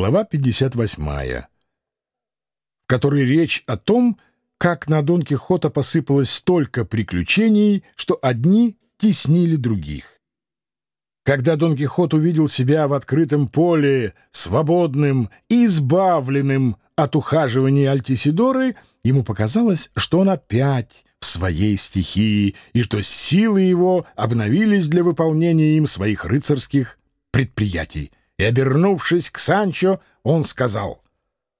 Глава 58, в которой речь о том, как на Дон Кихота посыпалось столько приключений, что одни теснили других. Когда Дон Кихот увидел себя в открытом поле, свободным и избавленным от ухаживания Альтисидоры, ему показалось, что он опять в своей стихии и что силы его обновились для выполнения им своих рыцарских предприятий и, обернувшись к Санчо, он сказал,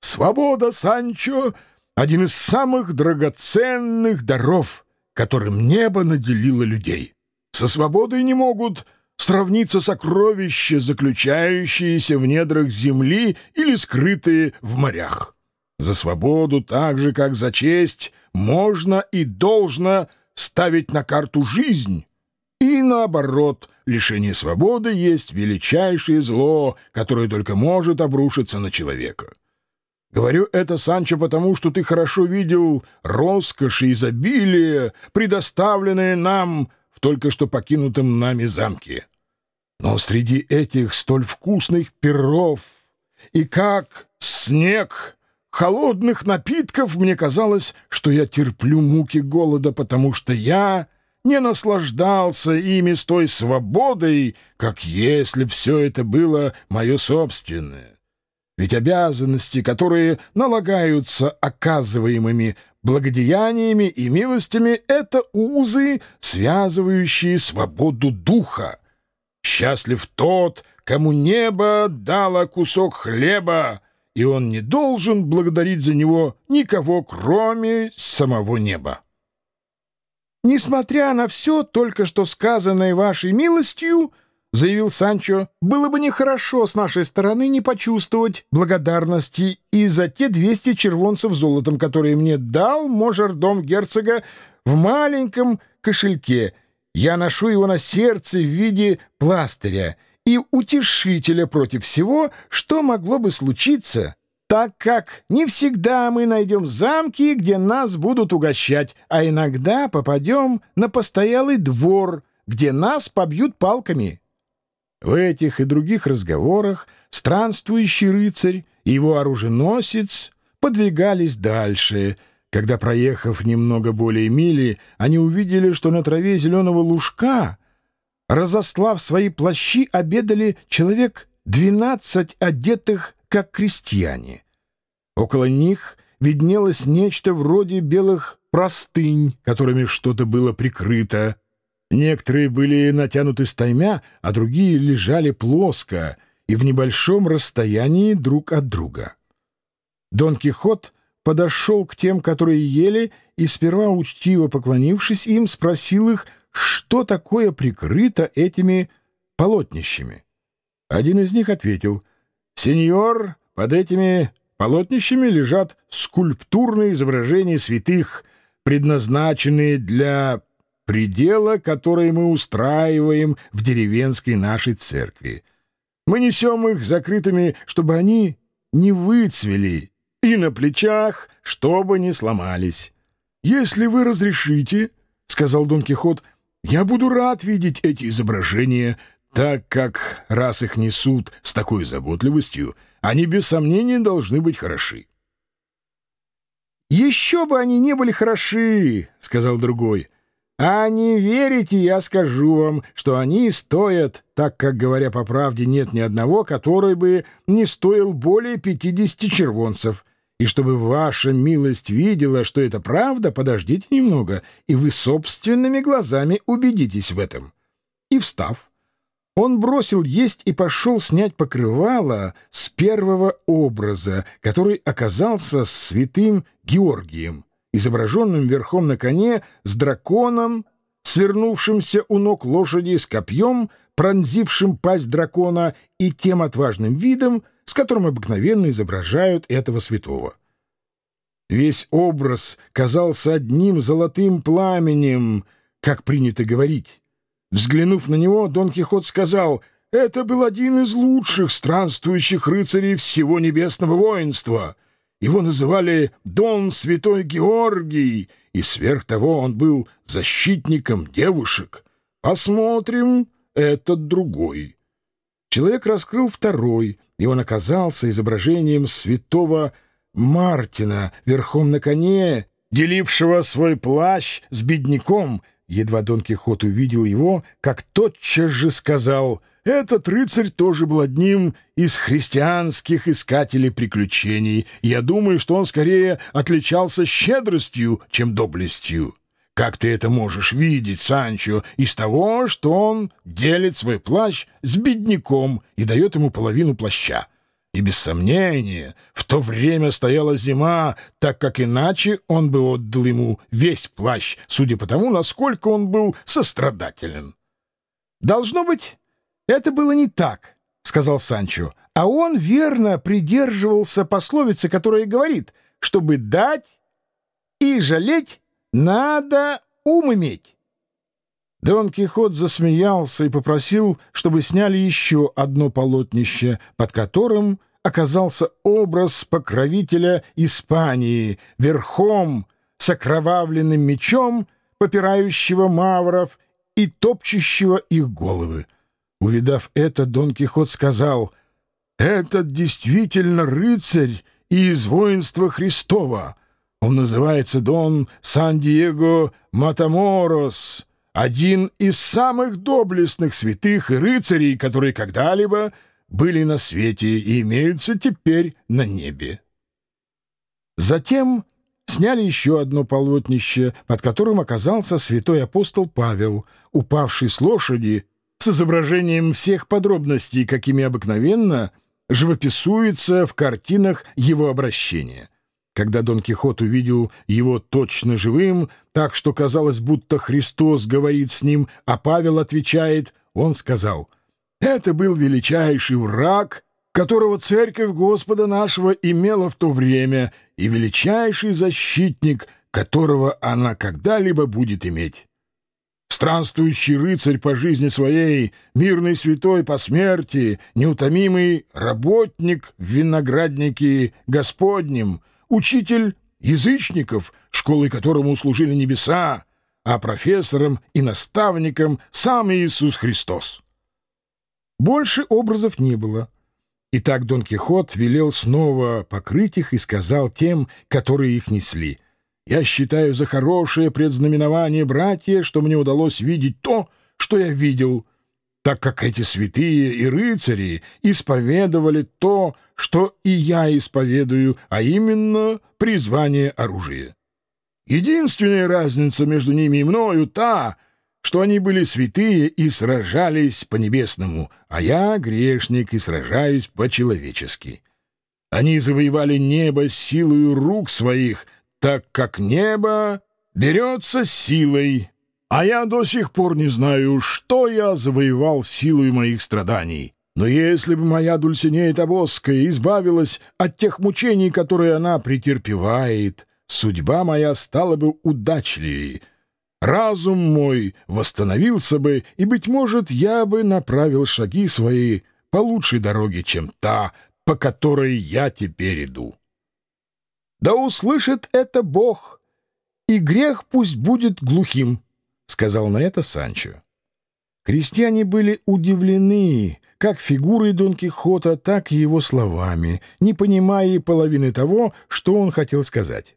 «Свобода, Санчо, один из самых драгоценных даров, которым небо наделило людей. Со свободой не могут сравниться сокровища, заключающиеся в недрах земли или скрытые в морях. За свободу, так же, как за честь, можно и должно ставить на карту жизнь, наоборот, лишение свободы есть величайшее зло, которое только может обрушиться на человека. Говорю это, Санчо, потому что ты хорошо видел роскошь и изобилие, предоставленные нам в только что покинутом нами замке. Но среди этих столь вкусных перов и как снег холодных напитков мне казалось, что я терплю муки голода, потому что я не наслаждался ими с той свободой, как если б все это было мое собственное. Ведь обязанности, которые налагаются оказываемыми благодеяниями и милостями, — это узы, связывающие свободу духа. Счастлив тот, кому небо дало кусок хлеба, и он не должен благодарить за него никого, кроме самого неба. «Несмотря на все только что сказанное вашей милостью, — заявил Санчо, — было бы нехорошо с нашей стороны не почувствовать благодарности и за те двести червонцев золотом, которые мне дал можердом герцога в маленьком кошельке. Я ношу его на сердце в виде пластыря и утешителя против всего, что могло бы случиться» так как не всегда мы найдем замки, где нас будут угощать, а иногда попадем на постоялый двор, где нас побьют палками. В этих и других разговорах странствующий рыцарь и его оруженосец подвигались дальше. Когда, проехав немного более мили, они увидели, что на траве зеленого лужка, разослав свои плащи, обедали человек двенадцать одетых как крестьяне. Около них виднелось нечто вроде белых простынь, которыми что-то было прикрыто. Некоторые были натянуты стаймя, а другие лежали плоско и в небольшом расстоянии друг от друга. Дон Кихот подошел к тем, которые ели, и сперва, учтиво поклонившись им, спросил их, что такое прикрыто этими полотнищами. Один из них ответил — Сеньор, под этими полотнищами лежат скульптурные изображения святых, предназначенные для предела, который мы устраиваем в деревенской нашей церкви. Мы несем их закрытыми, чтобы они не выцвели, и на плечах, чтобы не сломались. «Если вы разрешите, — сказал Дон Кихот, — я буду рад видеть эти изображения, так как, раз их несут с такой заботливостью, они без сомнения должны быть хороши. «Еще бы они не были хороши», — сказал другой. «А не верите, я скажу вам, что они стоят, так как, говоря по правде, нет ни одного, который бы не стоил более пятидесяти червонцев. И чтобы ваша милость видела, что это правда, подождите немного, и вы собственными глазами убедитесь в этом». И, встав, он бросил есть и пошел снять покрывало с первого образа, который оказался святым Георгием, изображенным верхом на коне с драконом, свернувшимся у ног лошади с копьем, пронзившим пасть дракона и тем отважным видом, с которым обыкновенно изображают этого святого. Весь образ казался одним золотым пламенем, как принято говорить. Взглянув на него, Дон Кихот сказал, «Это был один из лучших странствующих рыцарей всего небесного воинства. Его называли Дон Святой Георгий, и сверх того он был защитником девушек. Посмотрим этот другой». Человек раскрыл второй, и он оказался изображением святого Мартина верхом на коне, делившего свой плащ с бедняком. Едва Дон Кихот увидел его, как тотчас же сказал «Этот рыцарь тоже был одним из христианских искателей приключений. Я думаю, что он скорее отличался щедростью, чем доблестью». Как ты это можешь видеть, Санчо, из того, что он делит свой плащ с бедняком и дает ему половину плаща? И без сомнения, в то время стояла зима, так как иначе он бы отдал ему весь плащ, судя по тому, насколько он был сострадателен. «Должно быть, это было не так», — сказал Санчо, «а он верно придерживался пословицы, которая говорит, чтобы дать и жалеть надо ум иметь». Дон Кихот засмеялся и попросил, чтобы сняли еще одно полотнище, под которым оказался образ покровителя Испании, верхом с окровавленным мечом, попирающего мавров и топчущего их головы. Увидав это, Дон Кихот сказал, «Этот действительно рыцарь и из воинства Христова. Он называется Дон Сан-Диего Матаморос» один из самых доблестных святых и рыцарей, которые когда-либо были на свете и имеются теперь на небе. Затем сняли еще одно полотнище, под которым оказался святой апостол Павел, упавший с лошади, с изображением всех подробностей, какими обыкновенно живописуется в картинах его обращения. Когда Дон Кихот увидел его точно живым, так что казалось, будто Христос говорит с ним, а Павел отвечает, он сказал, «Это был величайший враг, которого церковь Господа нашего имела в то время, и величайший защитник, которого она когда-либо будет иметь». Странствующий рыцарь по жизни своей, мирный святой по смерти, неутомимый работник в винограднике Господнем — учитель язычников, школой которому служили небеса, а профессором и наставником сам Иисус Христос. Больше образов не было. Итак, Дон Кихот велел снова покрыть их и сказал тем, которые их несли. «Я считаю за хорошее предзнаменование, братья, что мне удалось видеть то, что я видел, так как эти святые и рыцари исповедовали то, что и я исповедую, а именно призвание оружия. Единственная разница между ними и мною та, что они были святые и сражались по-небесному, а я грешник и сражаюсь по-человечески. Они завоевали небо силою рук своих, так как небо берется силой, а я до сих пор не знаю, что я завоевал силой моих страданий. Но если бы моя Дульсинея Тобоская избавилась от тех мучений, которые она претерпевает, судьба моя стала бы удачливее. Разум мой восстановился бы, и, быть может, я бы направил шаги свои по лучшей дороге, чем та, по которой я теперь иду. Да услышит это Бог, и грех пусть будет глухим сказал на это Санчо. Крестьяне были удивлены как фигурой Дон Кихота, так и его словами, не понимая и половины того, что он хотел сказать.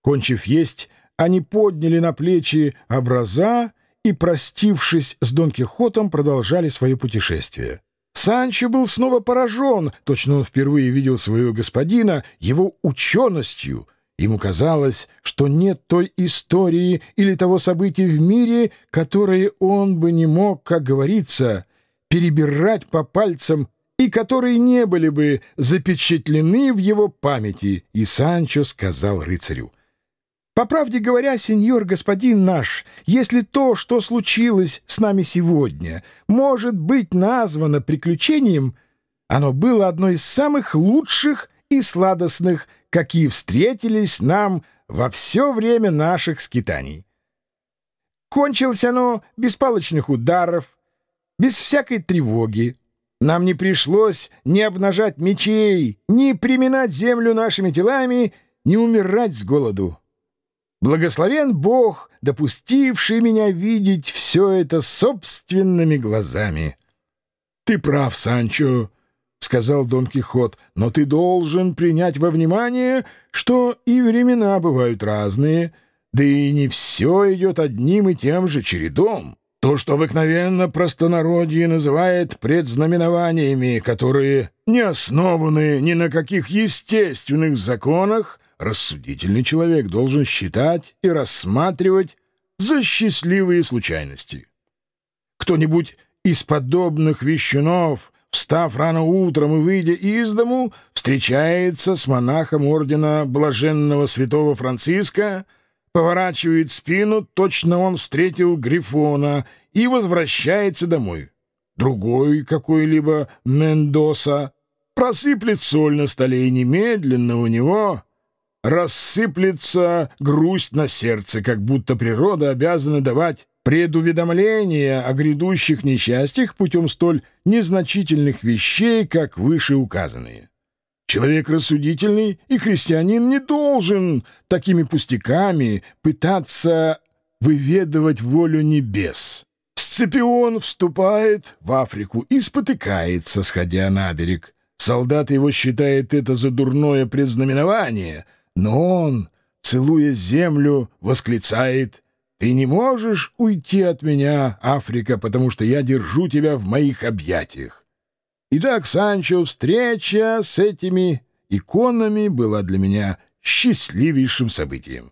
Кончив есть, они подняли на плечи образа и, простившись с Дон Кихотом, продолжали свое путешествие. Санчо был снова поражен, точно он впервые видел своего господина, его ученостью — Ему казалось, что нет той истории или того события в мире, которое он бы не мог, как говорится, перебирать по пальцам и которые не были бы запечатлены в его памяти. И Санчо сказал рыцарю, «По правде говоря, сеньор господин наш, если то, что случилось с нами сегодня, может быть названо приключением, оно было одной из самых лучших и сладостных, какие встретились нам во все время наших скитаний. Кончилось оно без палочных ударов, без всякой тревоги. Нам не пришлось ни обнажать мечей, ни приминать землю нашими телами, ни умирать с голоду. Благословен Бог, допустивший меня видеть все это собственными глазами. — Ты прав, Санчо, — сказал Дон Кихот, — «но ты должен принять во внимание, что и времена бывают разные, да и не все идет одним и тем же чередом. То, что обыкновенно простонародье называет предзнаменованиями, которые не основаны ни на каких естественных законах, рассудительный человек должен считать и рассматривать за счастливые случайности. Кто-нибудь из подобных вещунов, встав рано утром и выйдя из дому, встречается с монахом ордена Блаженного Святого Франциска, поворачивает спину, точно он встретил Грифона и возвращается домой. Другой какой-либо Мендоса просыплет соль на столе, и немедленно у него рассыплется грусть на сердце, как будто природа обязана давать предуведомления о грядущих несчастьях путем столь незначительных вещей, как вышеуказанные. Человек рассудительный и христианин не должен такими пустяками пытаться выведывать волю небес. Сципион вступает в Африку и спотыкается, сходя на берег. Солдат его считает это за дурное предзнаменование, но он, целуя землю, восклицает «Ты не можешь уйти от меня, Африка, потому что я держу тебя в моих объятиях». Итак, Санчо, встреча с этими иконами была для меня счастливейшим событием.